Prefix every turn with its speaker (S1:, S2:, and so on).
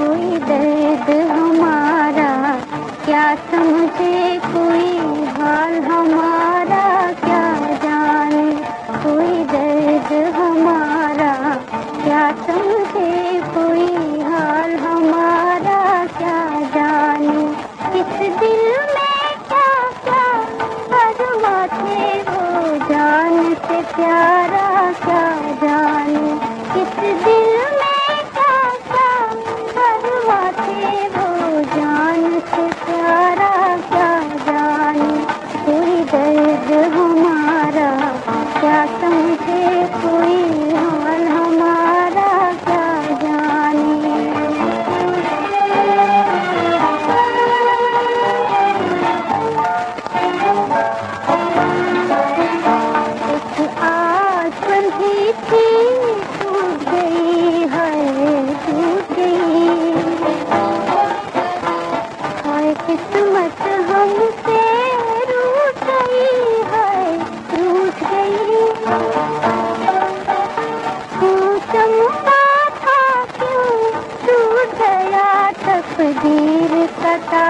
S1: कोई दर्द हमारा देव कथा